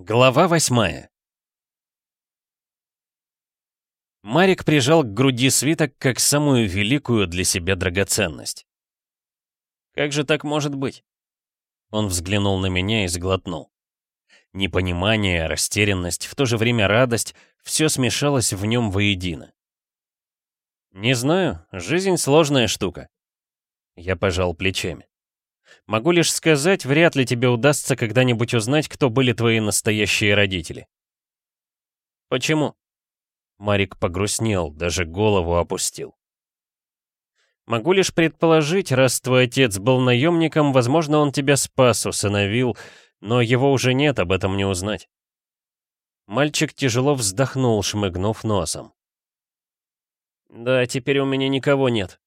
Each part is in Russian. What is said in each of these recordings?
Глава восьмая Марик прижал к груди свиток как самую великую для себя драгоценность. «Как же так может быть?» Он взглянул на меня и сглотнул. Непонимание, растерянность, в то же время радость — все смешалось в нем воедино. «Не знаю, жизнь сложная штука». Я пожал плечами. «Могу лишь сказать, вряд ли тебе удастся когда-нибудь узнать, кто были твои настоящие родители». «Почему?» Марик погрустнел, даже голову опустил. «Могу лишь предположить, раз твой отец был наемником, возможно, он тебя спас, усыновил, но его уже нет, об этом не узнать». Мальчик тяжело вздохнул, шмыгнув носом. «Да, теперь у меня никого нет».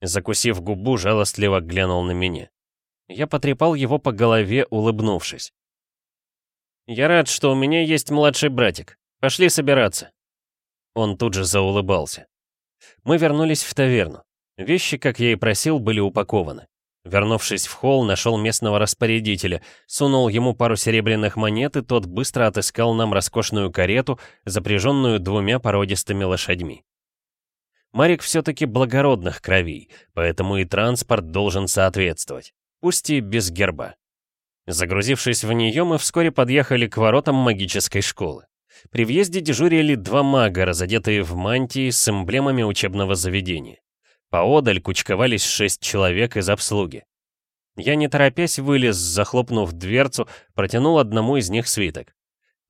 Закусив губу, жалостливо глянул на меня. Я потрепал его по голове, улыбнувшись. «Я рад, что у меня есть младший братик. Пошли собираться». Он тут же заулыбался. Мы вернулись в таверну. Вещи, как я и просил, были упакованы. Вернувшись в холл, нашел местного распорядителя, сунул ему пару серебряных монет, и тот быстро отыскал нам роскошную карету, запряженную двумя породистыми лошадьми. Марик все-таки благородных кровей, поэтому и транспорт должен соответствовать, пусть и без герба. Загрузившись в нее, мы вскоре подъехали к воротам магической школы. При въезде дежурили два мага, разодетые в мантии с эмблемами учебного заведения. Поодаль кучковались шесть человек из обслуги. Я не торопясь вылез, захлопнув дверцу, протянул одному из них свиток.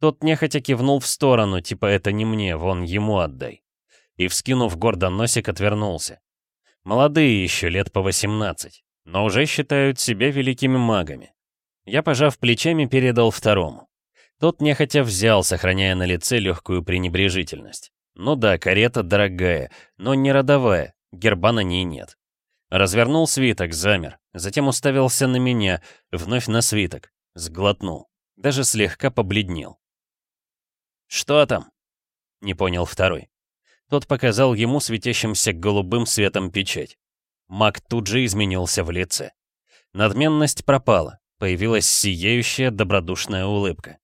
Тот нехотя кивнул в сторону, типа это не мне, вон ему отдай. И, вскинув гордо носик, отвернулся. Молодые еще, лет по 18, но уже считают себя великими магами. Я, пожав плечами, передал второму. Тот нехотя взял, сохраняя на лице легкую пренебрежительность. Ну да, карета дорогая, но не родовая, герба на ней нет. Развернул свиток, замер, затем уставился на меня, вновь на свиток, сглотнул, даже слегка побледнел. «Что там?» — не понял второй. Тот показал ему светящимся голубым светом печать. Маг тут же изменился в лице. Надменность пропала, появилась сияющая добродушная улыбка.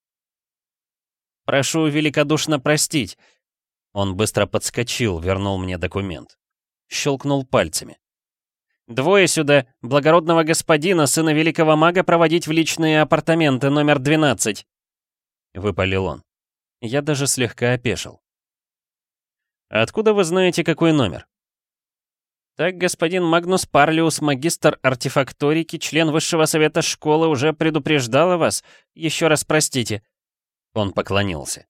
Прошу великодушно простить». Он быстро подскочил, вернул мне документ. Щелкнул пальцами. «Двое сюда, благородного господина, сына великого мага, проводить в личные апартаменты номер 12», — выпалил он. Я даже слегка опешил. «Откуда вы знаете, какой номер?» «Так господин Магнус Парлиус, магистр артефакторики, член высшего совета школы, уже предупреждал вас. Еще раз простите. Он поклонился.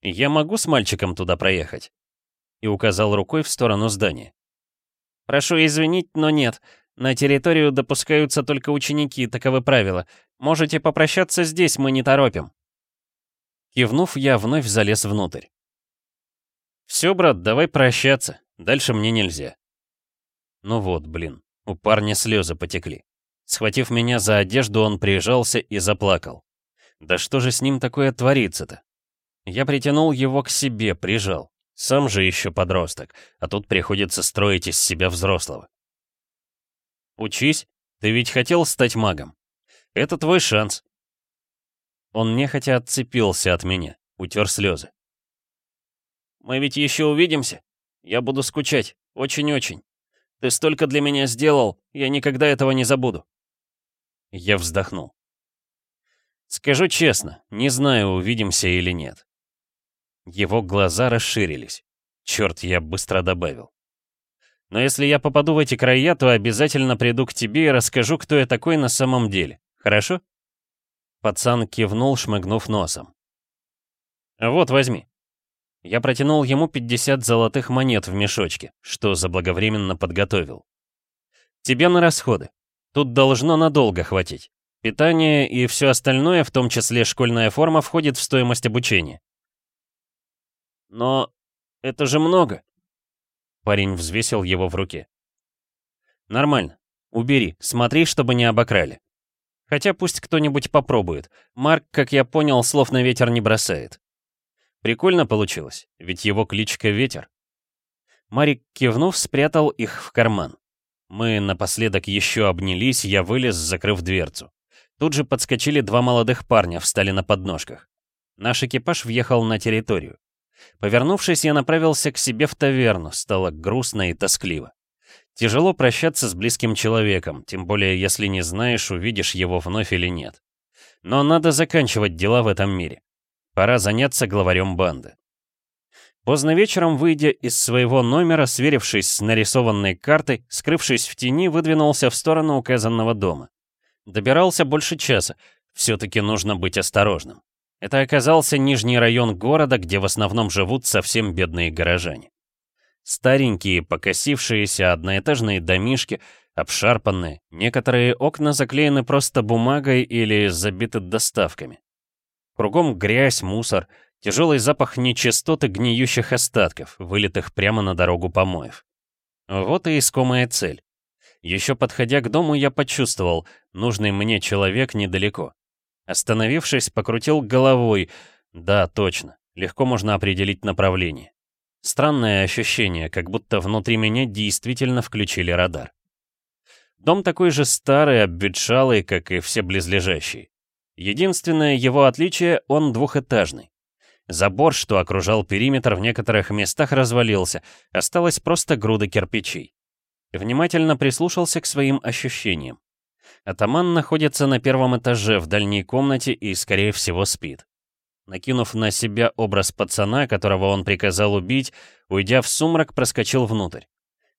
«Я могу с мальчиком туда проехать?» И указал рукой в сторону здания. «Прошу извинить, но нет. На территорию допускаются только ученики, таковы правила. Можете попрощаться здесь, мы не торопим». Кивнув, я вновь залез внутрь. «Все, брат, давай прощаться. Дальше мне нельзя». Ну вот, блин, у парня слезы потекли. Схватив меня за одежду, он прижался и заплакал. Да что же с ним такое творится-то? Я притянул его к себе, прижал. Сам же еще подросток, а тут приходится строить из себя взрослого. «Учись, ты ведь хотел стать магом. Это твой шанс». Он нехотя отцепился от меня, утер слезы. «Мы ведь еще увидимся. Я буду скучать, очень-очень. Ты столько для меня сделал, я никогда этого не забуду». Я вздохнул. Скажу честно, не знаю, увидимся или нет. Его глаза расширились. Черт, я быстро добавил. Но если я попаду в эти края, то обязательно приду к тебе и расскажу, кто я такой на самом деле. Хорошо? Пацан кивнул, шмыгнув носом. Вот, возьми. Я протянул ему 50 золотых монет в мешочке, что заблаговременно подготовил. Тебе на расходы. Тут должно надолго хватить. Питание и все остальное, в том числе школьная форма, входит в стоимость обучения. Но это же много. Парень взвесил его в руке. Нормально. Убери, смотри, чтобы не обокрали. Хотя пусть кто-нибудь попробует. Марк, как я понял, слов на ветер не бросает. Прикольно получилось, ведь его кличка Ветер. Марик, кивнув, спрятал их в карман. Мы напоследок еще обнялись, я вылез, закрыв дверцу. Тут же подскочили два молодых парня, встали на подножках. Наш экипаж въехал на территорию. Повернувшись, я направился к себе в таверну, стало грустно и тоскливо. Тяжело прощаться с близким человеком, тем более если не знаешь, увидишь его вновь или нет. Но надо заканчивать дела в этом мире. Пора заняться главарем банды. Поздно вечером, выйдя из своего номера, сверившись с нарисованной картой, скрывшись в тени, выдвинулся в сторону указанного дома. Добирался больше часа, все-таки нужно быть осторожным. Это оказался нижний район города, где в основном живут совсем бедные горожане. Старенькие, покосившиеся одноэтажные домишки, обшарпанные, некоторые окна заклеены просто бумагой или забиты доставками. Кругом грязь, мусор, тяжелый запах нечистоты гниющих остатков, вылитых прямо на дорогу помоев. Вот и искомая цель. Еще подходя к дому, я почувствовал, нужный мне человек недалеко. Остановившись, покрутил головой. Да, точно, легко можно определить направление. Странное ощущение, как будто внутри меня действительно включили радар. Дом такой же старый, обветшалый, как и все близлежащие. Единственное его отличие — он двухэтажный. Забор, что окружал периметр, в некоторых местах развалился, осталась просто груда кирпичей. Внимательно прислушался к своим ощущениям. Атаман находится на первом этаже в дальней комнате и, скорее всего, спит. Накинув на себя образ пацана, которого он приказал убить, уйдя в сумрак, проскочил внутрь.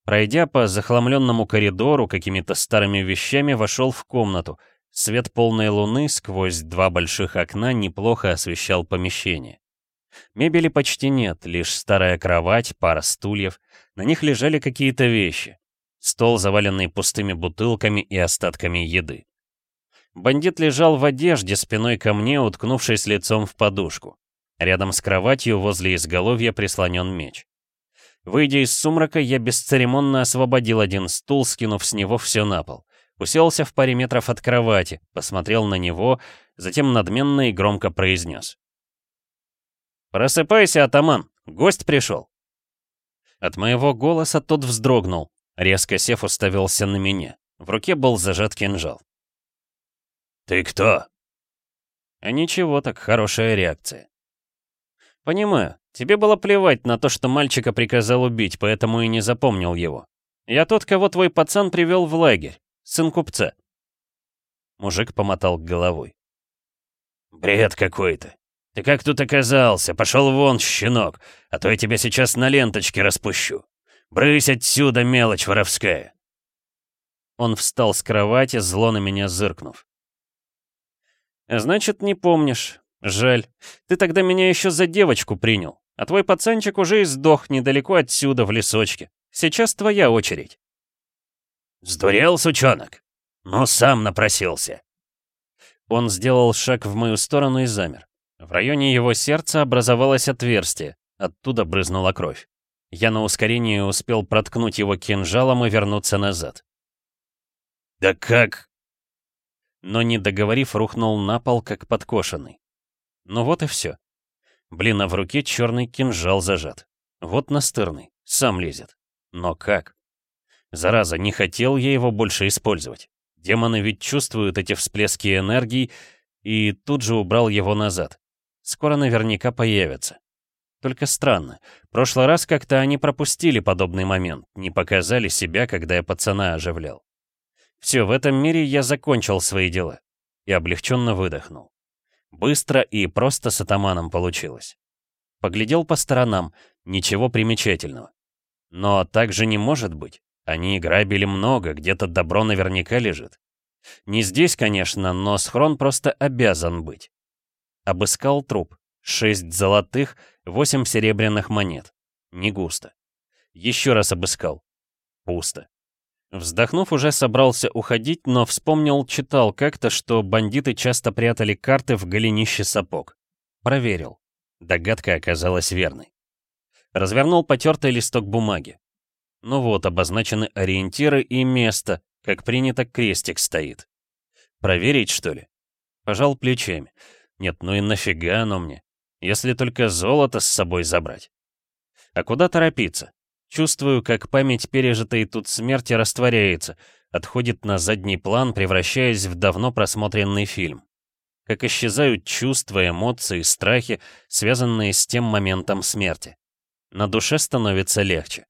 Пройдя по захламленному коридору какими-то старыми вещами, вошел в комнату. Свет полной луны сквозь два больших окна неплохо освещал помещение. Мебели почти нет, лишь старая кровать, пара стульев. На них лежали какие-то вещи. Стол, заваленный пустыми бутылками и остатками еды. Бандит лежал в одежде, спиной ко мне, уткнувшись лицом в подушку. Рядом с кроватью возле изголовья прислонен меч. Выйдя из сумрака, я бесцеремонно освободил один стул, скинув с него все на пол. Уселся в паре метров от кровати, посмотрел на него, затем надменно и громко произнес. «Просыпайся, атаман! Гость пришел!» От моего голоса тот вздрогнул, резко сев уставился на меня. В руке был зажат кинжал. «Ты кто?» А ничего, так хорошая реакция. «Понимаю. Тебе было плевать на то, что мальчика приказал убить, поэтому и не запомнил его. Я тот, кого твой пацан привел в лагерь. Сын купца». Мужик помотал головой. «Бред какой-то. Ты как тут оказался? Пошел вон, щенок, а то я тебя сейчас на ленточке распущу. Брысь отсюда, мелочь воровская!» Он встал с кровати, зло на меня зыркнув. «Значит, не помнишь. Жаль. Ты тогда меня еще за девочку принял. А твой пацанчик уже и сдох недалеко отсюда, в лесочке. Сейчас твоя очередь». «Сдурел, сучонок? Ну, сам напросился». Он сделал шаг в мою сторону и замер. В районе его сердца образовалось отверстие. Оттуда брызнула кровь. Я на ускорении успел проткнуть его кинжалом и вернуться назад. «Да как?» но, не договорив, рухнул на пол, как подкошенный. Ну вот и все. Блин, а в руке черный кинжал зажат. Вот настырный, сам лезет. Но как? Зараза, не хотел я его больше использовать. Демоны ведь чувствуют эти всплески энергии, и тут же убрал его назад. Скоро наверняка появятся. Только странно. Прошлый раз как-то они пропустили подобный момент, не показали себя, когда я пацана оживлял. Все, в этом мире я закончил свои дела. И облегченно выдохнул. Быстро и просто с атаманом получилось. Поглядел по сторонам, ничего примечательного. Но так же не может быть. Они грабили много, где-то добро наверняка лежит. Не здесь, конечно, но схрон просто обязан быть. Обыскал труп. Шесть золотых, восемь серебряных монет. Не густо. Еще раз обыскал. Пусто. Вздохнув, уже собрался уходить, но вспомнил, читал как-то, что бандиты часто прятали карты в голенище сапог. Проверил. Догадка оказалась верной. Развернул потертый листок бумаги. Ну вот, обозначены ориентиры и место, как принято, крестик стоит. Проверить, что ли? Пожал плечами. Нет, ну и нафига оно мне? Если только золото с собой забрать. А куда торопиться? Чувствую, как память пережитой тут смерти растворяется, отходит на задний план, превращаясь в давно просмотренный фильм. Как исчезают чувства, эмоции, страхи, связанные с тем моментом смерти. На душе становится легче.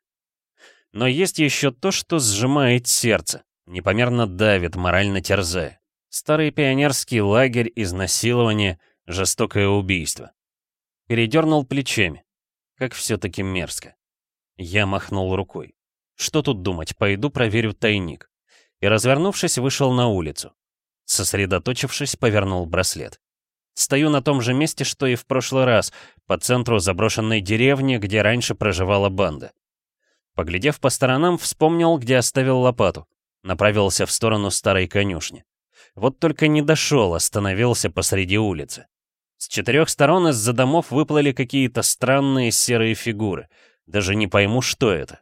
Но есть еще то, что сжимает сердце, непомерно давит, морально терзая. Старый пионерский лагерь, изнасилование, жестокое убийство. Передернул плечами. Как все-таки мерзко. Я махнул рукой. Что тут думать, пойду проверю тайник. И, развернувшись, вышел на улицу. Сосредоточившись, повернул браслет. Стою на том же месте, что и в прошлый раз, по центру заброшенной деревни, где раньше проживала банда. Поглядев по сторонам, вспомнил, где оставил лопату. Направился в сторону старой конюшни. Вот только не дошел, остановился посреди улицы. С четырех сторон из-за домов выплыли какие-то странные серые фигуры. Даже не пойму, что это.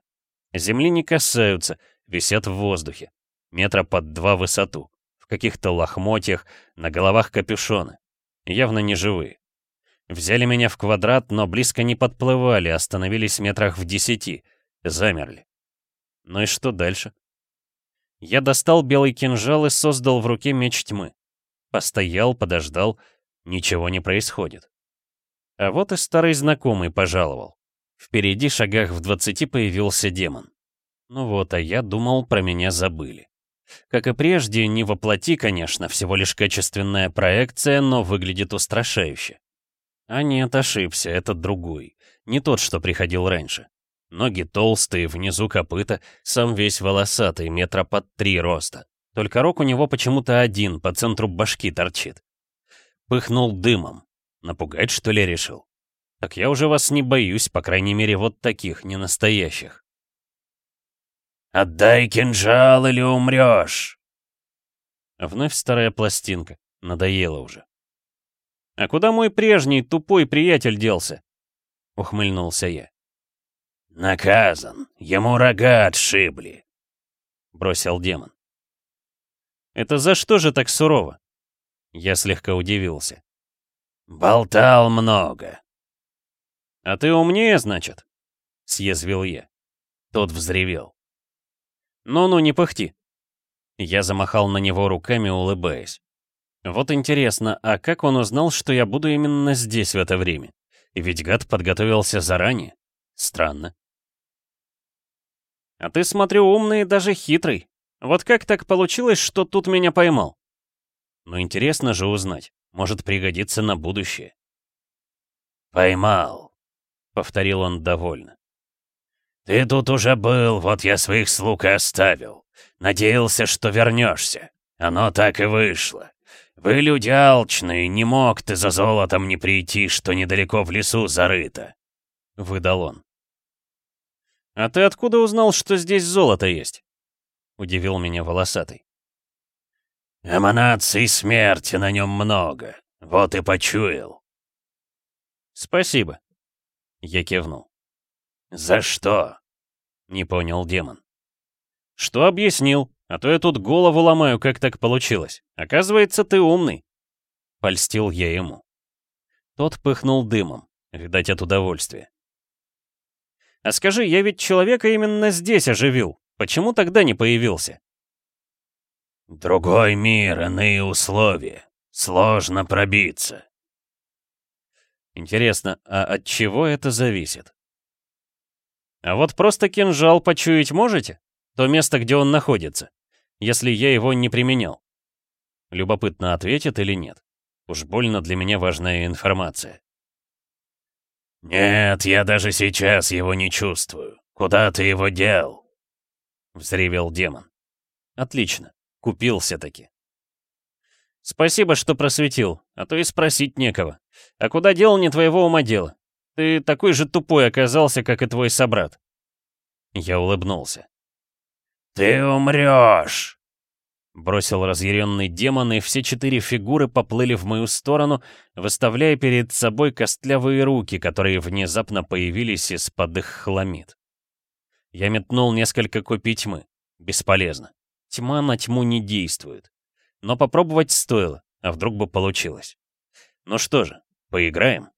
Земли не касаются, висят в воздухе. Метра под два высоту. В каких-то лохмотьях, на головах капюшоны. Явно не живые. Взяли меня в квадрат, но близко не подплывали, остановились метрах в десяти. Замерли. Ну и что дальше? Я достал белый кинжал и создал в руке меч тьмы. Постоял, подождал. Ничего не происходит. А вот и старый знакомый пожаловал. Впереди, шагах в двадцати, появился демон. Ну вот, а я думал, про меня забыли. Как и прежде, не воплоти, конечно, всего лишь качественная проекция, но выглядит устрашающе. А нет, ошибся, это другой. Не тот, что приходил раньше. Ноги толстые, внизу копыта, сам весь волосатый, метра под три роста. Только рог у него почему-то один, по центру башки торчит. Пыхнул дымом. Напугать, что ли, решил? Так я уже вас не боюсь, по крайней мере, вот таких, не настоящих. «Отдай кинжал или умрешь!» Вновь старая пластинка. Надоело уже. «А куда мой прежний тупой приятель делся?» — ухмыльнулся я. «Наказан. Ему рога отшибли», — бросил демон. «Это за что же так сурово?» Я слегка удивился. «Болтал много. «А ты умнее, значит?» — съязвил я. Тот взревел. «Ну-ну, не пыхти». Я замахал на него руками, улыбаясь. Вот интересно, а как он узнал, что я буду именно здесь в это время? Ведь гад подготовился заранее. Странно. А ты, смотрю, умный и даже хитрый. Вот как так получилось, что тут меня поймал? Ну интересно же узнать. Может пригодиться на будущее. Поймал. — повторил он довольно. «Ты тут уже был, вот я своих слуг и оставил. Надеялся, что вернешься. Оно так и вышло. Вы люди алчные, не мог ты за золотом не прийти, что недалеко в лесу зарыто», — выдал он. «А ты откуда узнал, что здесь золото есть?» — удивил меня волосатый. «Эманаций смерти на нем много, вот и почуял». «Спасибо», я кивнул. «За что?» — не понял демон. «Что объяснил? А то я тут голову ломаю, как так получилось. Оказывается, ты умный». Польстил я ему. Тот пыхнул дымом, видать, от удовольствия. «А скажи, я ведь человека именно здесь оживил. Почему тогда не появился?» «Другой мир, иные условия. Сложно пробиться», Интересно, а от чего это зависит? А вот просто кинжал почуять можете? То место, где он находится, если я его не применял. Любопытно, ответит или нет. Уж больно для меня важная информация. «Нет, я даже сейчас его не чувствую. Куда ты его дел?» Взревел демон. «Отлично. Купился-таки. Спасибо, что просветил, а то и спросить некого. А куда дело не твоего ума дело? Ты такой же тупой оказался, как и твой собрат. Я улыбнулся. «Ты умрешь!» Бросил разъяренный демон, и все четыре фигуры поплыли в мою сторону, выставляя перед собой костлявые руки, которые внезапно появились из-под их хламид. Я метнул несколько копий тьмы. Бесполезно. Тьма на тьму не действует. Но попробовать стоило, а вдруг бы получилось. Ну что же, поиграем?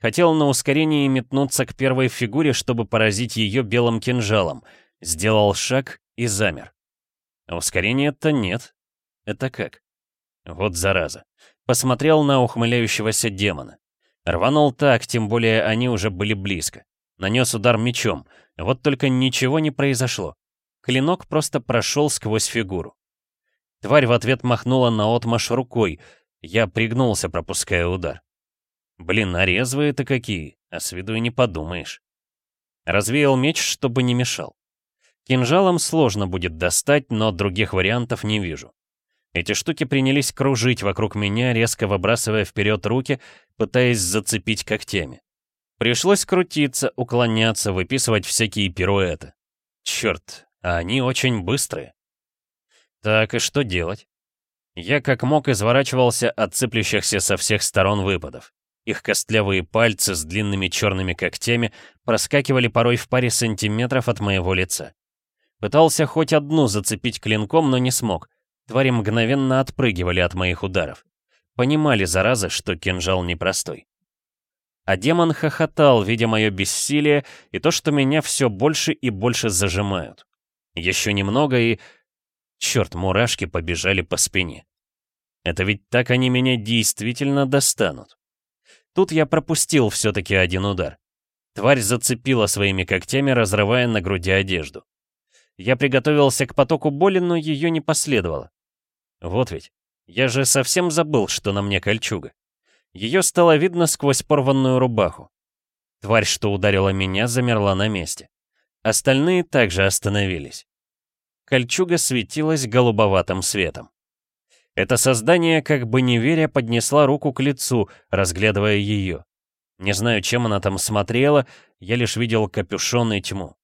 Хотел на ускорении метнуться к первой фигуре, чтобы поразить ее белым кинжалом. Сделал шаг и замер. Ускорения-то нет. Это как? Вот зараза. Посмотрел на ухмыляющегося демона. Рванул так, тем более они уже были близко. Нанес удар мечом. Вот только ничего не произошло. Клинок просто прошел сквозь фигуру. Тварь в ответ махнула наотмашь рукой. Я пригнулся, пропуская удар. Блин, а резвые-то какие, а с виду и не подумаешь. Развеял меч, чтобы не мешал. Кинжалом сложно будет достать, но других вариантов не вижу. Эти штуки принялись кружить вокруг меня, резко выбрасывая вперед руки, пытаясь зацепить когтями. Пришлось крутиться, уклоняться, выписывать всякие пируэты. Черт, а они очень быстрые. Так, и что делать? Я как мог изворачивался от цеплящихся со всех сторон выпадов. Их костлявые пальцы с длинными черными когтями проскакивали порой в паре сантиметров от моего лица. Пытался хоть одну зацепить клинком, но не смог. Твари мгновенно отпрыгивали от моих ударов. Понимали, зараза, что кинжал непростой. А демон хохотал, видя мое бессилие и то, что меня все больше и больше зажимают. Еще немного и... Черт, мурашки побежали по спине. Это ведь так они меня действительно достанут. Тут я пропустил все-таки один удар. Тварь зацепила своими когтями, разрывая на груди одежду. Я приготовился к потоку боли, но ее не последовало. Вот ведь, я же совсем забыл, что на мне кольчуга. Ее стало видно сквозь порванную рубаху. Тварь, что ударила меня, замерла на месте. Остальные также остановились. Кольчуга светилась голубоватым светом. Это создание, как бы не веря, поднесла руку к лицу, разглядывая ее. Не знаю, чем она там смотрела, я лишь видел капюшон и тьму.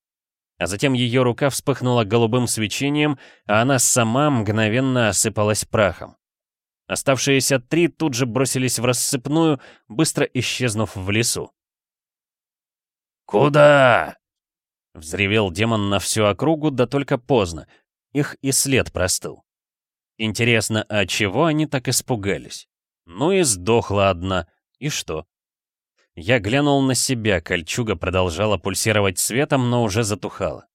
А затем ее рука вспыхнула голубым свечением, а она сама мгновенно осыпалась прахом. Оставшиеся три тут же бросились в рассыпную, быстро исчезнув в лесу. «Куда?» — взревел демон на всю округу, да только поздно. Их и след простыл. Интересно, а чего они так испугались? Ну и сдохла одна. И что? Я глянул на себя, кольчуга продолжала пульсировать светом, но уже затухала.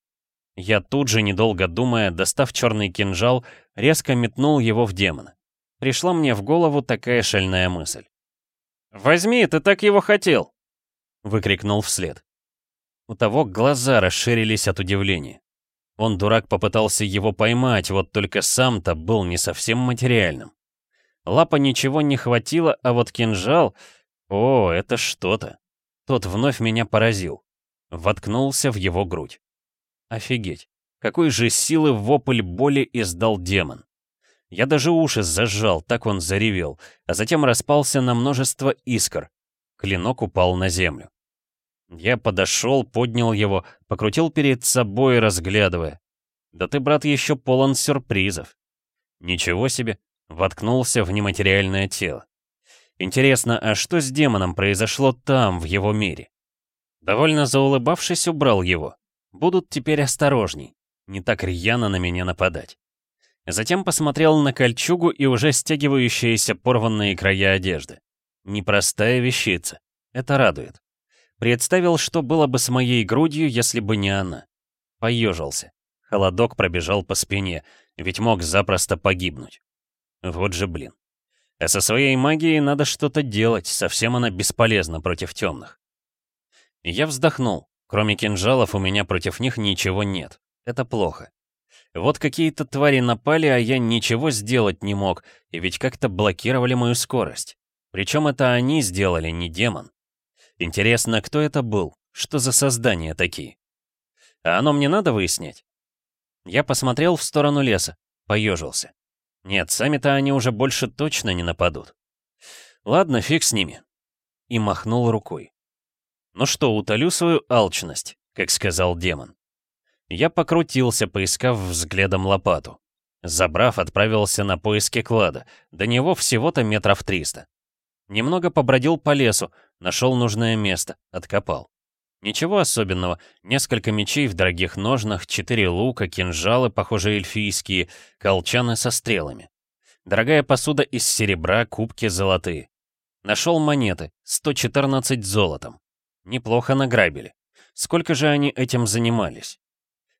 Я тут же, недолго думая, достав черный кинжал, резко метнул его в демона. Пришла мне в голову такая шальная мысль. «Возьми, ты так его хотел!» — выкрикнул вслед. У того глаза расширились от удивления. Он, дурак, попытался его поймать, вот только сам-то был не совсем материальным. Лапа ничего не хватило, а вот кинжал... О, это что-то. Тот вновь меня поразил. Воткнулся в его грудь. Офигеть, какой же силы вопль боли издал демон. Я даже уши зажал, так он заревел, а затем распался на множество искр. Клинок упал на землю. Я подошел, поднял его, покрутил перед собой, разглядывая. Да ты, брат, еще полон сюрпризов. Ничего себе, воткнулся в нематериальное тело. Интересно, а что с демоном произошло там, в его мире? Довольно заулыбавшись, убрал его. Будут теперь осторожней, не так рьяно на меня нападать. Затем посмотрел на кольчугу и уже стягивающиеся порванные края одежды. Непростая вещица. Это радует. Представил, что было бы с моей грудью, если бы не она. Поежился. Холодок пробежал по спине, ведь мог запросто погибнуть. Вот же блин. А со своей магией надо что-то делать, совсем она бесполезна против темных. Я вздохнул. Кроме кинжалов у меня против них ничего нет. Это плохо. Вот какие-то твари напали, а я ничего сделать не мог, и ведь как-то блокировали мою скорость. Причем это они сделали, не демон. Интересно, кто это был? Что за создания такие? А оно мне надо выяснять? Я посмотрел в сторону леса, поежился. Нет, сами-то они уже больше точно не нападут. Ладно, фиг с ними. И махнул рукой. Ну что, утолю свою алчность, как сказал демон. Я покрутился, поискав взглядом лопату. Забрав, отправился на поиски клада. До него всего-то метров триста. Немного побродил по лесу, нашел нужное место, откопал. Ничего особенного, несколько мечей в дорогих ножнах, четыре лука, кинжалы, похоже, эльфийские, колчаны со стрелами. Дорогая посуда из серебра, кубки золотые. Нашел монеты, 114 золотом. Неплохо награбили. Сколько же они этим занимались?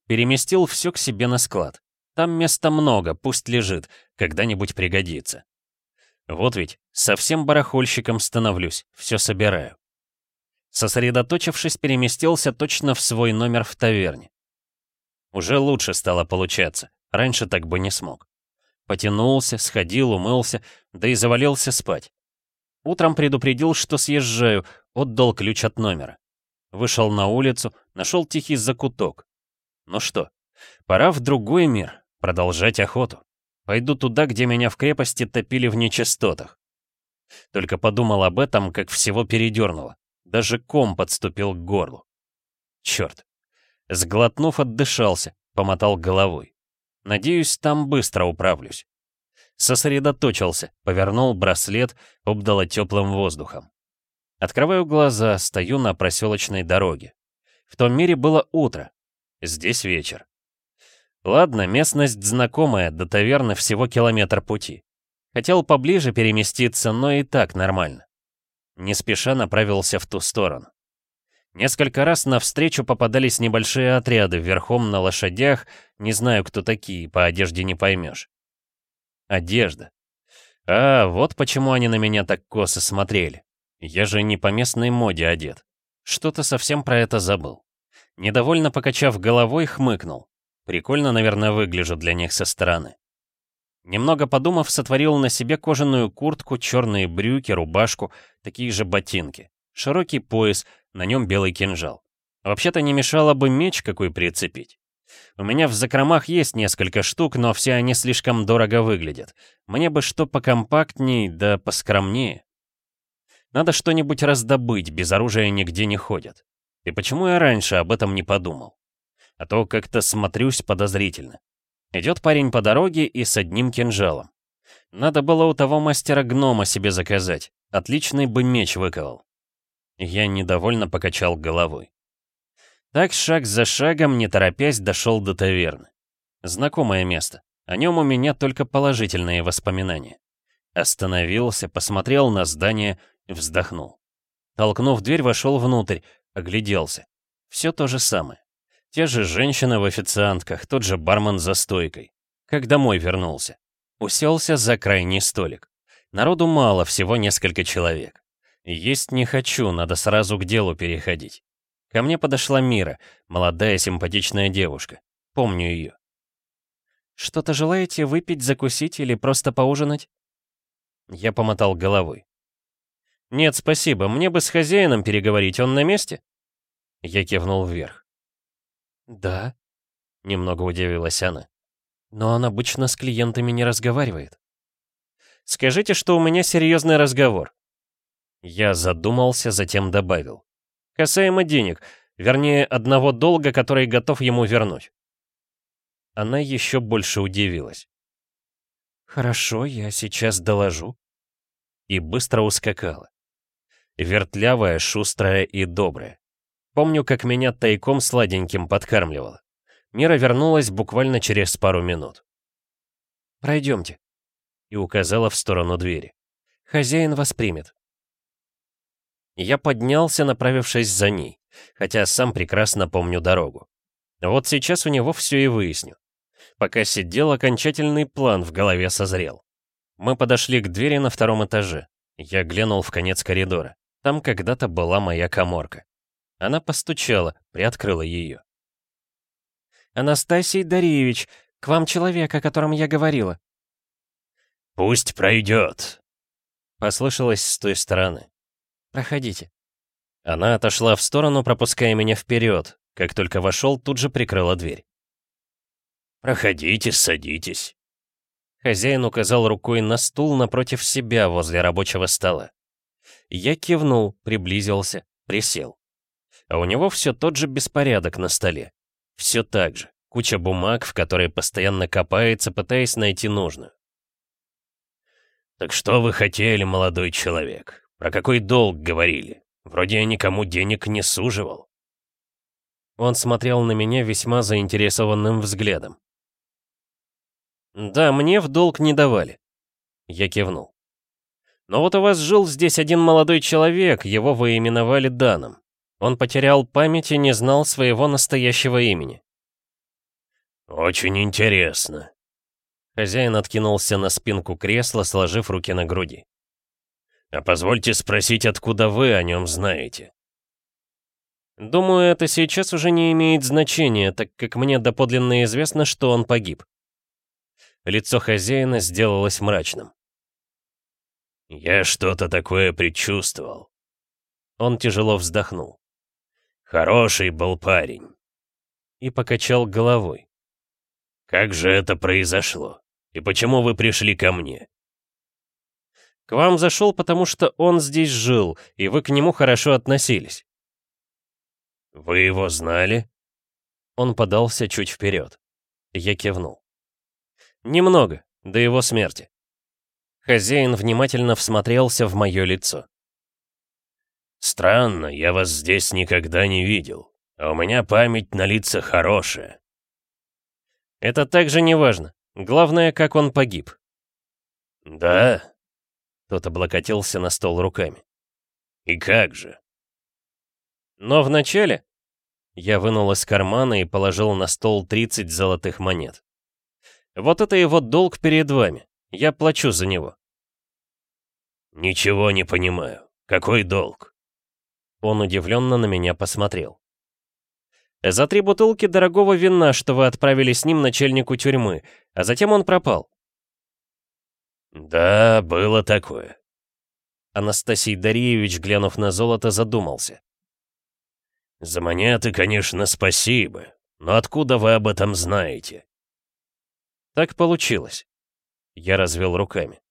Переместил все к себе на склад. Там места много, пусть лежит, когда-нибудь пригодится. Вот ведь, совсем барахольщиком становлюсь, все собираю. Сосредоточившись, переместился точно в свой номер в таверне. Уже лучше стало получаться, раньше так бы не смог. Потянулся, сходил, умылся, да и завалился спать. Утром предупредил, что съезжаю, отдал ключ от номера. Вышел на улицу, нашел тихий закуток. Ну что, пора в другой мир, продолжать охоту. Пойду туда, где меня в крепости топили в нечистотах. Только подумал об этом, как всего передернуло. Даже ком подступил к горлу. Черт. Сглотнув, отдышался, помотал головой. Надеюсь, там быстро управлюсь. Сосредоточился, повернул браслет, обдало теплым воздухом. Открываю глаза, стою на проселочной дороге. В том мире было утро, здесь вечер. Ладно, местность знакомая, до таверны всего километр пути. Хотел поближе переместиться, но и так нормально. Не спеша направился в ту сторону. Несколько раз навстречу попадались небольшие отряды верхом на лошадях, не знаю, кто такие, по одежде не поймешь. Одежда. А, вот почему они на меня так косо смотрели. Я же не по местной моде одет. Что-то совсем про это забыл. Недовольно покачав головой, хмыкнул. Прикольно, наверное, выгляжу для них со стороны. Немного подумав, сотворил на себе кожаную куртку, черные брюки, рубашку, такие же ботинки. Широкий пояс, на нем белый кинжал. Вообще-то не мешало бы меч какой прицепить. У меня в закромах есть несколько штук, но все они слишком дорого выглядят. Мне бы что покомпактней, да поскромнее. Надо что-нибудь раздобыть, без оружия нигде не ходят. И почему я раньше об этом не подумал? А то как-то смотрюсь подозрительно. Идет парень по дороге и с одним кинжалом. Надо было у того мастера гнома себе заказать. Отличный бы меч выковал. Я недовольно покачал головой. Так шаг за шагом, не торопясь, дошел до таверны. Знакомое место. О нем у меня только положительные воспоминания. Остановился, посмотрел на здание, вздохнул. Толкнув дверь, вошел внутрь, огляделся. Все то же самое. Те же женщины в официантках, тот же бармен за стойкой. Как домой вернулся. Уселся за крайний столик. Народу мало, всего несколько человек. Есть не хочу, надо сразу к делу переходить. Ко мне подошла Мира, молодая симпатичная девушка. Помню ее. «Что-то желаете выпить, закусить или просто поужинать?» Я помотал головой. «Нет, спасибо, мне бы с хозяином переговорить, он на месте?» Я кивнул вверх. «Да», — немного удивилась она. «Но он обычно с клиентами не разговаривает». «Скажите, что у меня серьезный разговор». Я задумался, затем добавил. «Касаемо денег, вернее, одного долга, который готов ему вернуть». Она еще больше удивилась. «Хорошо, я сейчас доложу». И быстро ускакала. Вертлявая, шустрая и добрая. Помню, как меня тайком сладеньким подкармливала. Мира вернулась буквально через пару минут. «Пройдемте», — и указала в сторону двери. «Хозяин вас примет». Я поднялся, направившись за ней, хотя сам прекрасно помню дорогу. Вот сейчас у него все и выясню. Пока сидел, окончательный план в голове созрел. Мы подошли к двери на втором этаже. Я глянул в конец коридора. Там когда-то была моя коморка. Она постучала, приоткрыла ее. «Анастасий Дарьевич, к вам человек, о котором я говорила». «Пусть пройдет», — послышалось с той стороны. «Проходите». Она отошла в сторону, пропуская меня вперед. Как только вошел, тут же прикрыла дверь. «Проходите, садитесь». Хозяин указал рукой на стул напротив себя возле рабочего стола. Я кивнул, приблизился, присел. А у него все тот же беспорядок на столе. Все так же. Куча бумаг, в которой постоянно копается, пытаясь найти нужную. «Так что вы хотели, молодой человек? Про какой долг говорили? Вроде я никому денег не суживал». Он смотрел на меня весьма заинтересованным взглядом. «Да, мне в долг не давали». Я кивнул. «Но вот у вас жил здесь один молодой человек, его вы именовали Даном. Он потерял память и не знал своего настоящего имени. «Очень интересно». Хозяин откинулся на спинку кресла, сложив руки на груди. «А позвольте спросить, откуда вы о нем знаете?» «Думаю, это сейчас уже не имеет значения, так как мне доподлинно известно, что он погиб». Лицо хозяина сделалось мрачным. «Я что-то такое предчувствовал». Он тяжело вздохнул. «Хороший был парень». И покачал головой. «Как же это произошло? И почему вы пришли ко мне?» «К вам зашел, потому что он здесь жил, и вы к нему хорошо относились». «Вы его знали?» Он подался чуть вперед. Я кивнул. «Немного, до его смерти». Хозяин внимательно всмотрелся в мое лицо. «Странно, я вас здесь никогда не видел, а у меня память на лица хорошая». «Это также не важно. Главное, как он погиб». «Да?» Тот облокотился на стол руками. «И как же?» «Но вначале...» Я вынул из кармана и положил на стол 30 золотых монет. «Вот это его долг перед вами. Я плачу за него». «Ничего не понимаю. Какой долг?» Он удивленно на меня посмотрел. «За три бутылки дорогого вина, что вы отправили с ним начальнику тюрьмы, а затем он пропал». «Да, было такое». Анастасий Дарьевич, глянув на золото, задумался. «За монеты, конечно, спасибо, но откуда вы об этом знаете?» «Так получилось». Я развел руками.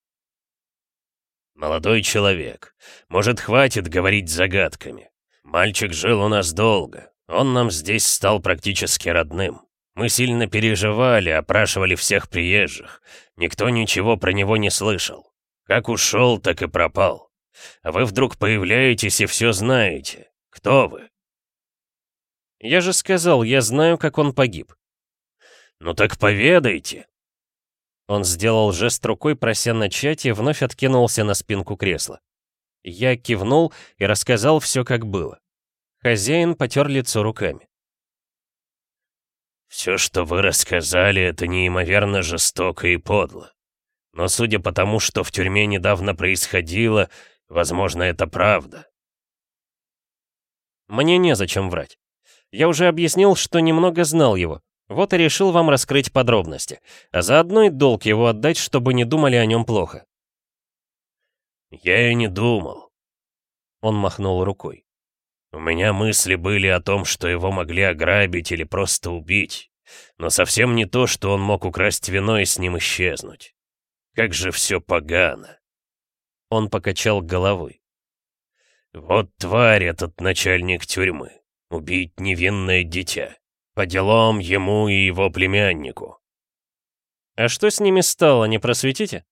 «Молодой человек, может, хватит говорить загадками? Мальчик жил у нас долго, он нам здесь стал практически родным. Мы сильно переживали, опрашивали всех приезжих. Никто ничего про него не слышал. Как ушел, так и пропал. А вы вдруг появляетесь и все знаете. Кто вы?» «Я же сказал, я знаю, как он погиб». «Ну так поведайте», он сделал жест рукой, прося начать, и вновь откинулся на спинку кресла. Я кивнул и рассказал все, как было. Хозяин потер лицо руками. «Все, что вы рассказали, это неимоверно жестоко и подло. Но судя по тому, что в тюрьме недавно происходило, возможно, это правда». «Мне незачем врать. Я уже объяснил, что немного знал его. Вот и решил вам раскрыть подробности, а заодно и долг его отдать, чтобы не думали о нем плохо. «Я и не думал», — он махнул рукой. «У меня мысли были о том, что его могли ограбить или просто убить, но совсем не то, что он мог украсть вино и с ним исчезнуть. Как же все погано!» Он покачал головой. «Вот тварь этот начальник тюрьмы, убить невинное дитя. По делам ему и его племяннику. А что с ними стало, не просветите?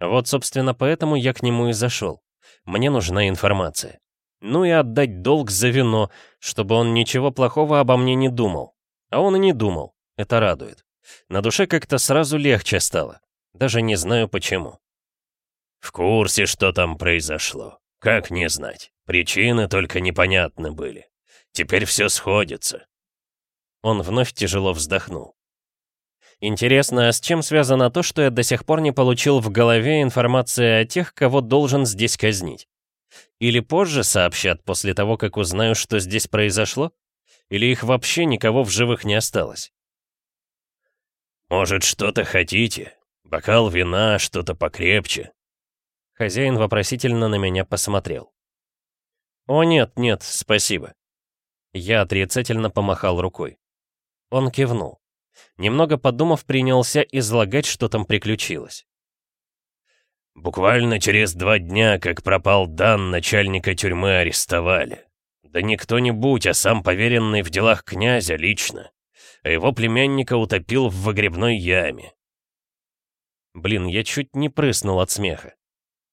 Вот, собственно, поэтому я к нему и зашел. Мне нужна информация. Ну и отдать долг за вино, чтобы он ничего плохого обо мне не думал. А он и не думал. Это радует. На душе как-то сразу легче стало. Даже не знаю почему. В курсе, что там произошло. Как не знать? Причины только непонятны были. Теперь все сходится. Он вновь тяжело вздохнул. Интересно, а с чем связано то, что я до сих пор не получил в голове информации о тех, кого должен здесь казнить? Или позже сообщат после того, как узнаю, что здесь произошло? Или их вообще никого в живых не осталось? «Может, что-то хотите? Бокал вина, что-то покрепче?» Хозяин вопросительно на меня посмотрел. «О нет, нет, спасибо». Я отрицательно помахал рукой. Он кивнул. Немного подумав, принялся излагать, что там приключилось. Буквально через два дня, как пропал Дан, начальника тюрьмы арестовали. Да не кто-нибудь, а сам поверенный в делах князя лично. А его племянника утопил в выгребной яме. Блин, я чуть не прыснул от смеха.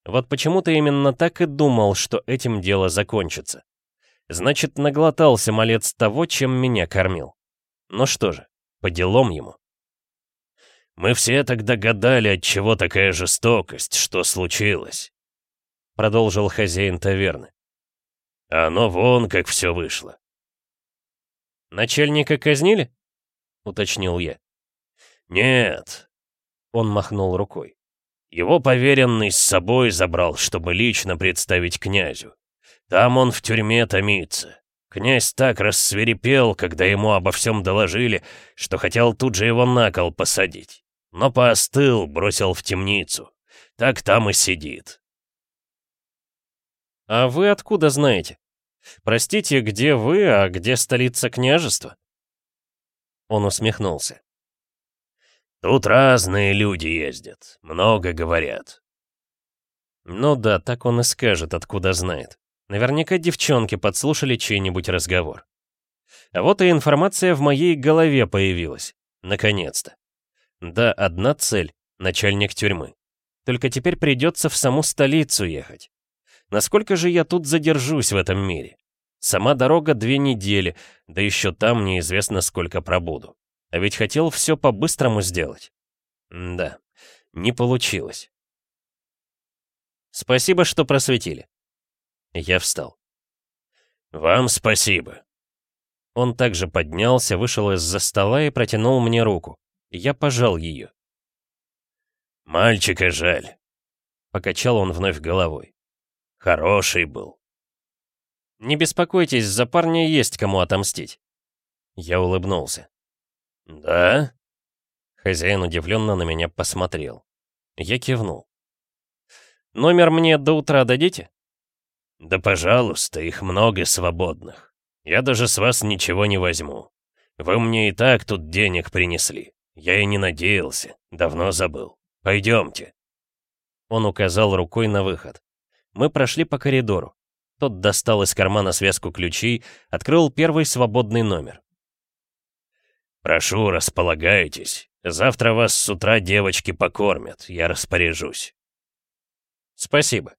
Вот почему-то именно так и думал, что этим дело закончится. Значит, наглотался малец того, чем меня кормил. Ну что же, по делам ему. «Мы все тогда гадали, от чего такая жестокость, что случилось», — продолжил хозяин таверны. «А оно вон как все вышло». «Начальника казнили?» — уточнил я. «Нет», — он махнул рукой. «Его поверенный с собой забрал, чтобы лично представить князю. Там он в тюрьме томится. Князь так рассверепел, когда ему обо всем доложили, что хотел тут же его на кол посадить. Но поостыл, бросил в темницу. Так там и сидит. «А вы откуда знаете? Простите, где вы, а где столица княжества?» Он усмехнулся. «Тут разные люди ездят, много говорят». «Ну да, так он и скажет, откуда знает. Наверняка девчонки подслушали чей-нибудь разговор. А вот и информация в моей голове появилась. Наконец-то. Да, одна цель — начальник тюрьмы. Только теперь придется в саму столицу ехать. Насколько же я тут задержусь в этом мире? Сама дорога две недели, да еще там неизвестно сколько пробуду. А ведь хотел все по-быстрому сделать. Да, не получилось. Спасибо, что просветили. Я встал. «Вам спасибо». Он также поднялся, вышел из-за стола и протянул мне руку. Я пожал ее. «Мальчика жаль», — покачал он вновь головой. «Хороший был». «Не беспокойтесь, за парня есть кому отомстить». Я улыбнулся. «Да?» Хозяин удивленно на меня посмотрел. Я кивнул. «Номер мне до утра дадите?» «Да пожалуйста, их много свободных. Я даже с вас ничего не возьму. Вы мне и так тут денег принесли. Я и не надеялся, давно забыл. Пойдемте». Он указал рукой на выход. Мы прошли по коридору. Тот достал из кармана связку ключей, открыл первый свободный номер. «Прошу, располагайтесь. Завтра вас с утра девочки покормят, я распоряжусь». «Спасибо».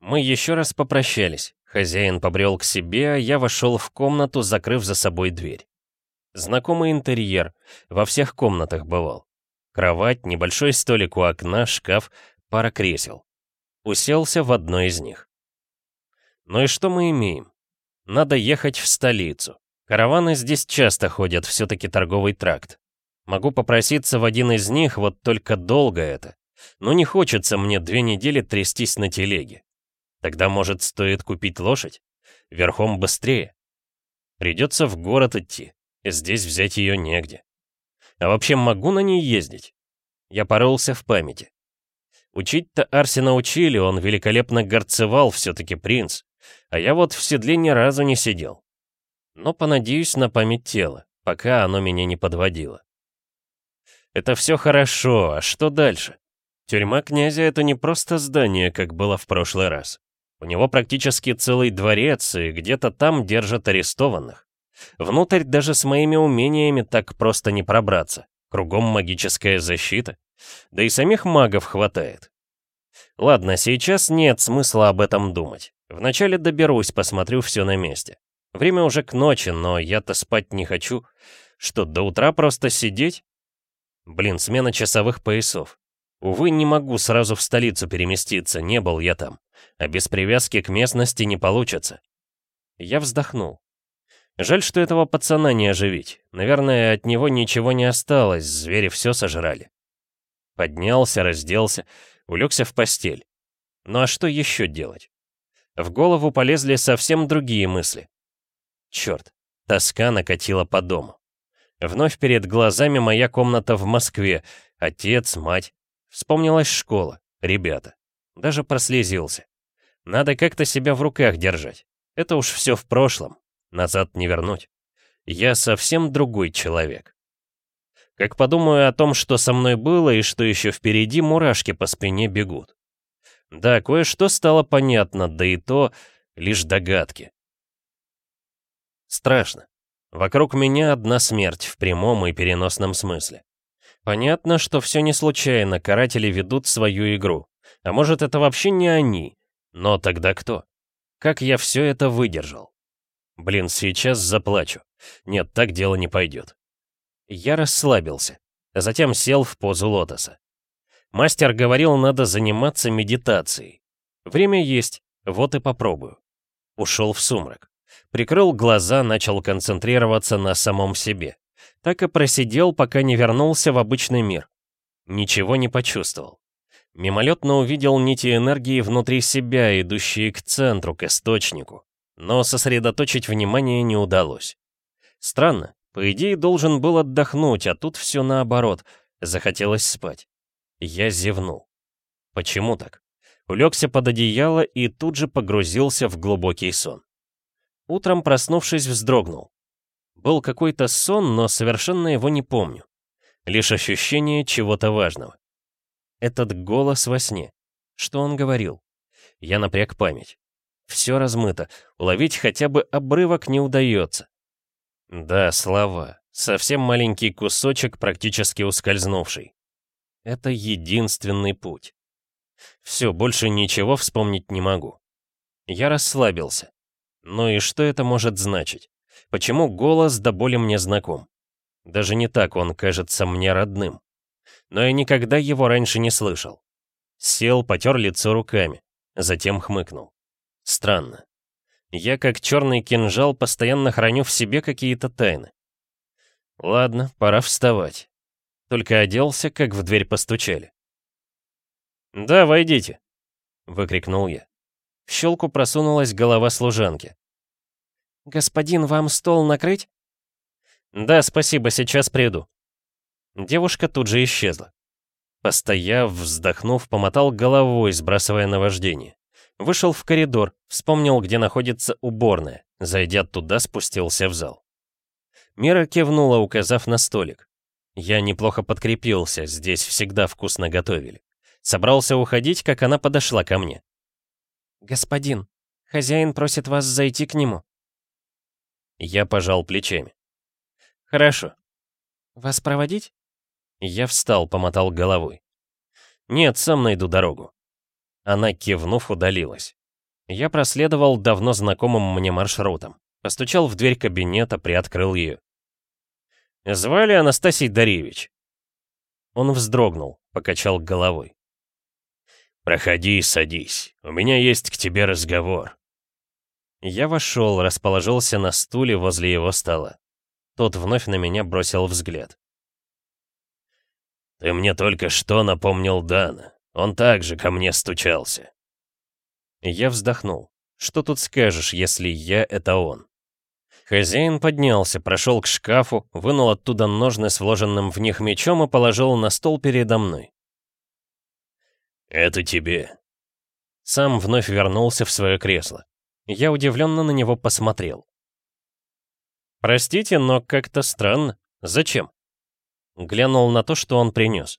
Мы еще раз попрощались. Хозяин побрел к себе, а я вошел в комнату, закрыв за собой дверь. Знакомый интерьер, во всех комнатах бывал. Кровать, небольшой столик у окна, шкаф, пара кресел. Уселся в одно из них. Ну и что мы имеем? Надо ехать в столицу. Караваны здесь часто ходят, все-таки торговый тракт. Могу попроситься в один из них, вот только долго это. Но не хочется мне две недели трястись на телеге. Тогда, может, стоит купить лошадь? Верхом быстрее. Придется в город идти. Здесь взять ее негде. А вообще могу на ней ездить? Я порылся в памяти. Учить-то Арсена учили, он великолепно горцевал, все-таки принц. А я вот в седле ни разу не сидел. Но понадеюсь на память тела, пока оно меня не подводило. Это все хорошо, а что дальше? Тюрьма князя — это не просто здание, как было в прошлый раз. У него практически целый дворец, и где-то там держат арестованных. Внутрь даже с моими умениями так просто не пробраться. Кругом магическая защита. Да и самих магов хватает. Ладно, сейчас нет смысла об этом думать. Вначале доберусь, посмотрю все на месте. Время уже к ночи, но я-то спать не хочу. Что, до утра просто сидеть? Блин, смена часовых поясов. Увы, не могу сразу в столицу переместиться, не был я там. А без привязки к местности не получится. Я вздохнул. Жаль, что этого пацана не оживить. Наверное, от него ничего не осталось, звери все сожрали. Поднялся, разделся, улегся в постель. Ну а что еще делать? В голову полезли совсем другие мысли. Черт, тоска накатила по дому. Вновь перед глазами моя комната в Москве, отец, мать, Вспомнилась школа, ребята. Даже прослезился. Надо как-то себя в руках держать. Это уж все в прошлом. Назад не вернуть. Я совсем другой человек. Как подумаю о том, что со мной было и что еще впереди, мурашки по спине бегут. Да, кое-что стало понятно, да и то лишь догадки. Страшно. Вокруг меня одна смерть в прямом и переносном смысле. Понятно, что все не случайно, каратели ведут свою игру. А может, это вообще не они? Но тогда кто? Как я все это выдержал? Блин, сейчас заплачу. Нет, так дело не пойдет. Я расслабился, а затем сел в позу лотоса. Мастер говорил, надо заниматься медитацией. Время есть, вот и попробую. Ушел в сумрак. Прикрыл глаза, начал концентрироваться на самом себе. Так и просидел, пока не вернулся в обычный мир. Ничего не почувствовал. Мимолетно увидел нити энергии внутри себя, идущие к центру, к источнику. Но сосредоточить внимание не удалось. Странно, по идее должен был отдохнуть, а тут все наоборот. Захотелось спать. Я зевнул. Почему так? Улегся под одеяло и тут же погрузился в глубокий сон. Утром, проснувшись, вздрогнул. Был какой-то сон, но совершенно его не помню. Лишь ощущение чего-то важного. Этот голос во сне. Что он говорил? Я напряг память. Все размыто, уловить хотя бы обрывок не удается. Да, слова. Совсем маленький кусочек, практически ускользнувший. Это единственный путь. Все, больше ничего вспомнить не могу. Я расслабился. Ну и что это может значить? Почему голос до боли мне знаком? Даже не так он кажется мне родным. Но я никогда его раньше не слышал. Сел, потер лицо руками, затем хмыкнул. Странно. Я, как черный кинжал, постоянно храню в себе какие-то тайны. Ладно, пора вставать. Только оделся, как в дверь постучали. «Да, войдите», — выкрикнул я. В щелку просунулась голова служанки. «Господин, вам стол накрыть?» «Да, спасибо, сейчас приду». Девушка тут же исчезла. Постояв, вздохнув, помотал головой, сбрасывая наваждение. Вышел в коридор, вспомнил, где находится уборная. Зайдя туда, спустился в зал. Мира кивнула, указав на столик. Я неплохо подкрепился, здесь всегда вкусно готовили. Собрался уходить, как она подошла ко мне. «Господин, хозяин просит вас зайти к нему». Я пожал плечами. «Хорошо». «Вас проводить?» Я встал, помотал головой. «Нет, сам найду дорогу». Она, кивнув, удалилась. Я проследовал давно знакомым мне маршрутом. Постучал в дверь кабинета, приоткрыл ее. «Звали Анастасий Дарьевич». Он вздрогнул, покачал головой. «Проходи, садись. У меня есть к тебе разговор». Я вошел, расположился на стуле возле его стола. Тот вновь на меня бросил взгляд. «Ты мне только что напомнил Дана. Он также ко мне стучался». Я вздохнул. «Что тут скажешь, если я — это он?» Хозяин поднялся, прошел к шкафу, вынул оттуда ножны с вложенным в них мечом и положил на стол передо мной. «Это тебе». Сам вновь вернулся в свое кресло. Я удивленно на него посмотрел. «Простите, но как-то странно. Зачем?» Глянул на то, что он принес.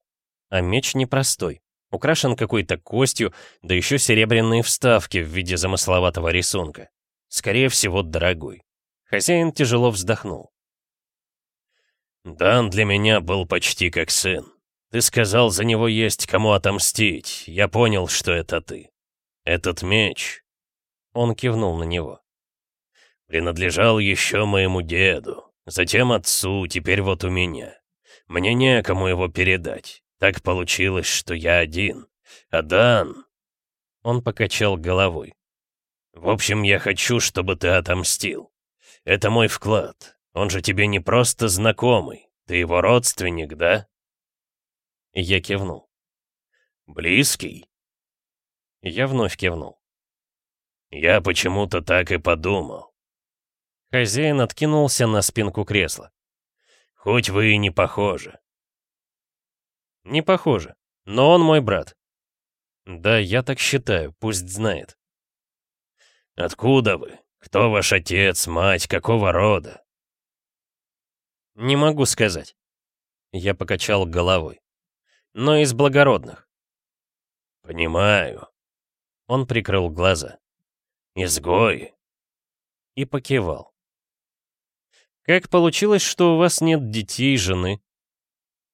А меч непростой. Украшен какой-то костью, да еще серебряные вставки в виде замысловатого рисунка. Скорее всего, дорогой. Хозяин тяжело вздохнул. «Дан для меня был почти как сын. Ты сказал, за него есть кому отомстить. Я понял, что это ты. Этот меч...» Он кивнул на него. «Принадлежал еще моему деду, затем отцу, теперь вот у меня. Мне некому его передать. Так получилось, что я один. А Дан...» Он покачал головой. «В общем, я хочу, чтобы ты отомстил. Это мой вклад. Он же тебе не просто знакомый. Ты его родственник, да?» Я кивнул. «Близкий?» Я вновь кивнул. «Я почему-то так и подумал». Хозяин откинулся на спинку кресла. «Хоть вы и не похожи». «Не похожи, но он мой брат». «Да, я так считаю, пусть знает». «Откуда вы? Кто ваш отец, мать, какого рода?» «Не могу сказать». Я покачал головой но из благородных. «Понимаю». Он прикрыл глаза. «Изгой». И покивал. «Как получилось, что у вас нет детей и жены?»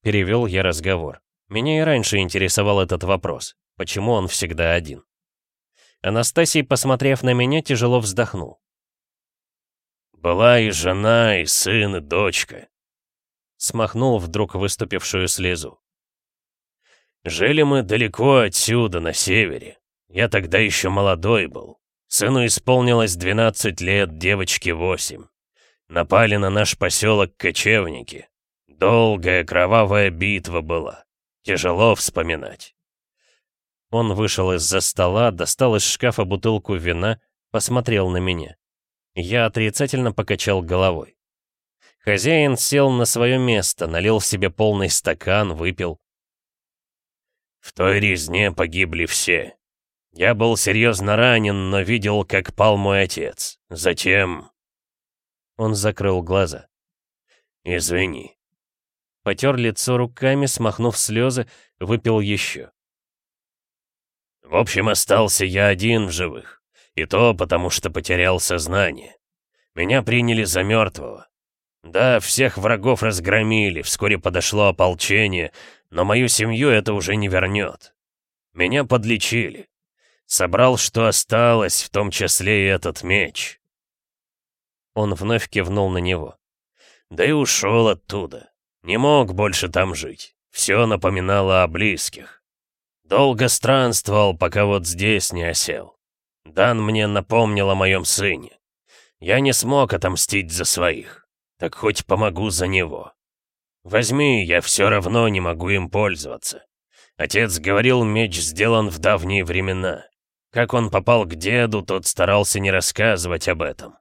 Перевел я разговор. Меня и раньше интересовал этот вопрос. Почему он всегда один? Анастасий, посмотрев на меня, тяжело вздохнул. «Была и жена, и сын, и дочка», — смахнул вдруг выступившую слезу. Жили мы далеко отсюда, на севере. Я тогда еще молодой был. Сыну исполнилось 12 лет, девочке 8. Напали на наш поселок кочевники. Долгая кровавая битва была. Тяжело вспоминать. Он вышел из-за стола, достал из шкафа бутылку вина, посмотрел на меня. Я отрицательно покачал головой. Хозяин сел на свое место, налил себе полный стакан, выпил. В той резне погибли все. Я был серьезно ранен, но видел, как пал мой отец. Затем... Он закрыл глаза. «Извини». Потер лицо руками, смахнув слезы, выпил еще. В общем, остался я один в живых. И то потому, что потерял сознание. Меня приняли за мертвого. Да, всех врагов разгромили, вскоре подошло ополчение, но мою семью это уже не вернет. Меня подлечили. Собрал, что осталось, в том числе и этот меч. Он вновь кивнул на него. Да и ушел оттуда. Не мог больше там жить. Все напоминало о близких. Долго странствовал, пока вот здесь не осел. Дан мне напомнил о моем сыне. Я не смог отомстить за своих. Так хоть помогу за него. Возьми, я все равно не могу им пользоваться. Отец говорил, меч сделан в давние времена. Как он попал к деду, тот старался не рассказывать об этом.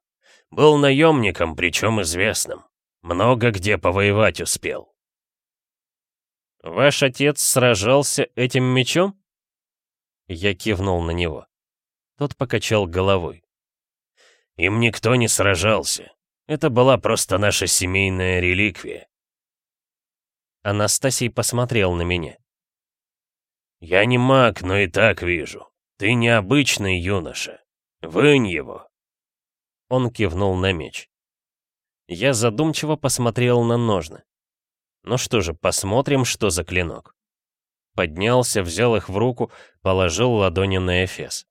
Был наемником, причем известным. Много где повоевать успел. «Ваш отец сражался этим мечом?» Я кивнул на него. Тот покачал головой. «Им никто не сражался. Это была просто наша семейная реликвия». Анастасий посмотрел на меня. «Я не маг, но и так вижу. Ты необычный юноша. Вынь его». Он кивнул на меч. Я задумчиво посмотрел на ножны. Ну что же, посмотрим, что за клинок. Поднялся, взял их в руку, положил ладони на эфес.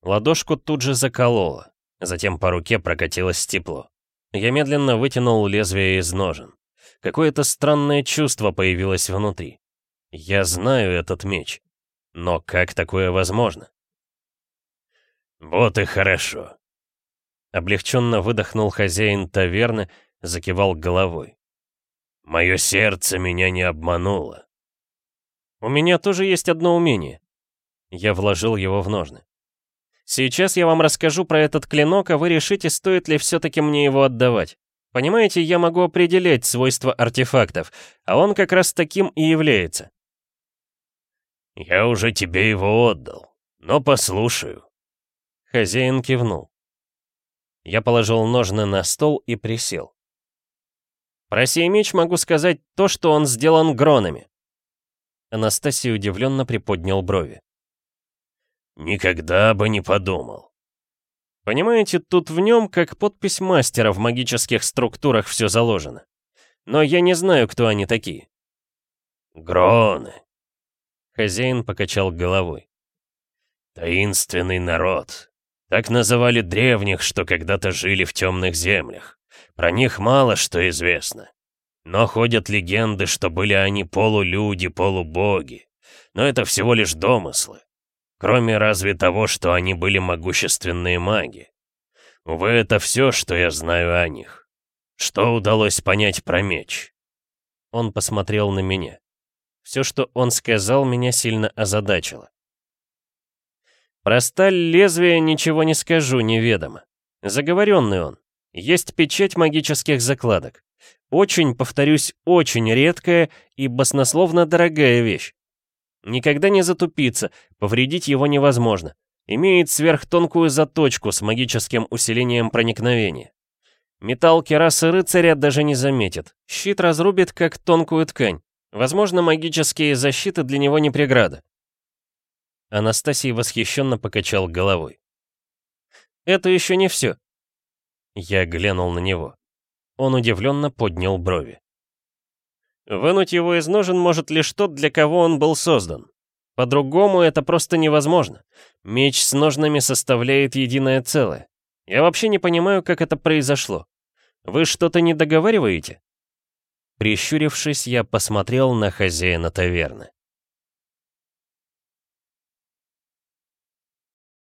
Ладошку тут же закололо, затем по руке прокатилось тепло. Я медленно вытянул лезвие из ножен. Какое-то странное чувство появилось внутри. Я знаю этот меч. Но как такое возможно? «Вот и хорошо», Облегченно выдохнул хозяин таверны, закивал головой. Мое сердце меня не обмануло. У меня тоже есть одно умение. Я вложил его в ножны. Сейчас я вам расскажу про этот клинок, а вы решите, стоит ли все-таки мне его отдавать. Понимаете, я могу определять свойства артефактов, а он как раз таким и является. Я уже тебе его отдал, но послушаю. Хозяин кивнул. Я положил ножны на стол и присел. Про сей меч могу сказать то, что он сделан гронами. Анастасий удивленно приподнял брови. «Никогда бы не подумал». Понимаете, тут в нем, как подпись мастера, в магических структурах все заложено. Но я не знаю, кто они такие. «Гроны», — хозяин покачал головой. «Таинственный народ. Так называли древних, что когда-то жили в темных землях. Про них мало что известно. Но ходят легенды, что были они полулюди, полубоги. Но это всего лишь домыслы. Кроме разве того, что они были могущественные маги. Увы, это все, что я знаю о них. Что удалось понять про меч? Он посмотрел на меня. Все, что он сказал, меня сильно озадачило. Про сталь лезвия ничего не скажу, неведомо. Заговоренный он. Есть печать магических закладок. Очень, повторюсь, очень редкая и баснословно дорогая вещь. Никогда не затупиться, повредить его невозможно. Имеет сверхтонкую заточку с магическим усилением проникновения. Металл керасы рыцаря даже не заметит. Щит разрубит, как тонкую ткань. Возможно, магические защиты для него не преграда. Анастасий восхищенно покачал головой. Это еще не все. Я глянул на него. Он удивленно поднял брови. Вынуть его из ножен может лишь тот, для кого он был создан. По-другому это просто невозможно. Меч с ножнами составляет единое целое. Я вообще не понимаю, как это произошло. Вы что-то не договариваете? Прищурившись, я посмотрел на хозяина таверны.